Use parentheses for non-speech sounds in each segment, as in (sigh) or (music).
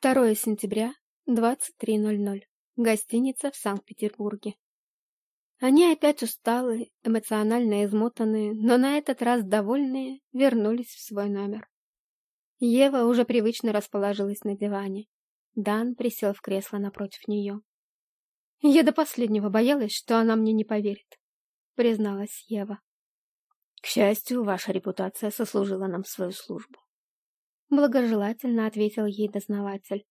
2 сентября, 23.00. Гостиница в Санкт-Петербурге. Они опять усталые, эмоционально измотанные, но на этот раз довольные, вернулись в свой номер. Ева уже привычно расположилась на диване. Дан присел в кресло напротив нее. «Я до последнего боялась, что она мне не поверит», — призналась Ева. «К счастью, ваша репутация сослужила нам свою службу. Благожелательно ответил ей дознаватель.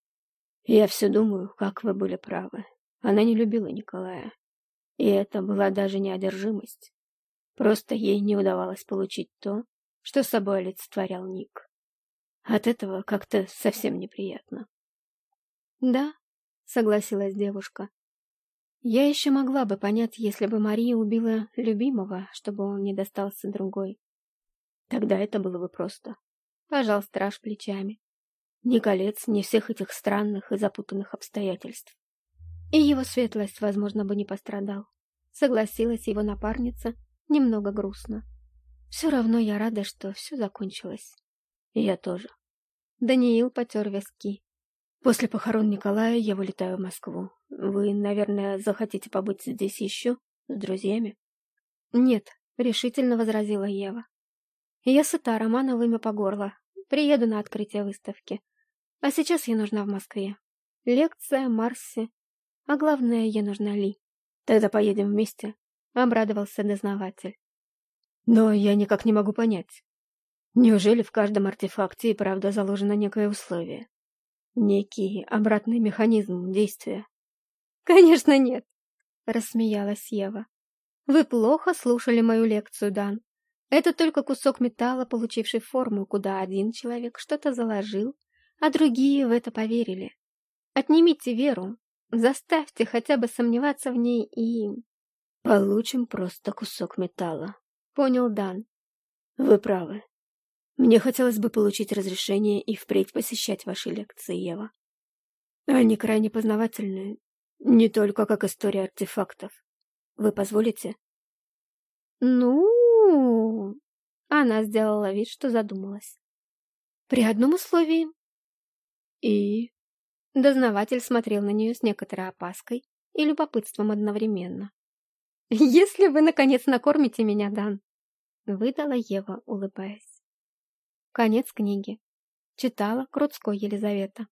Я все думаю, как вы были правы. Она не любила Николая. И это была даже не одержимость. Просто ей не удавалось получить то, что собой олицетворял Ник. От этого как-то совсем неприятно. Да, согласилась девушка. Я еще могла бы понять, если бы Мария убила любимого, чтобы он не достался другой. Тогда это было бы просто. Пожал страж плечами. Ни колец, ни всех этих странных и запутанных обстоятельств. И его светлость, возможно, бы не пострадал. Согласилась его напарница, немного грустно. Все равно я рада, что все закончилось. Я тоже. Даниил потер виски. После похорон Николая я вылетаю в Москву. Вы, наверное, захотите побыть здесь еще, с друзьями? Нет, решительно возразила Ева. Я сыта Романовыми по горло. Приеду на открытие выставки. А сейчас я нужна в Москве. Лекция, Марси. А главное, я нужна Ли. Тогда поедем вместе, — обрадовался дознаватель. Но я никак не могу понять. Неужели в каждом артефакте и правда заложено некое условие? Некий обратный механизм действия? Конечно, нет, — рассмеялась Ева. Вы плохо слушали мою лекцию, Дан. Это только кусок металла, получивший форму, куда один человек что-то заложил, а другие в это поверили. Отнимите веру, заставьте хотя бы сомневаться в ней и... Получим просто кусок металла, понял Дан. Вы правы. Мне хотелось бы получить разрешение и впредь посещать ваши лекции, Ева. Они крайне познавательные, не только как история артефактов. Вы позволите? Ну, она сделала вид, что задумалась. При одном условии. И... Дознаватель смотрел на нее с некоторой опаской и любопытством одновременно. (laughs) «Если вы, наконец, накормите меня, Дан!» Выдала Ева, улыбаясь. Конец книги. Читала Крутской Елизавета.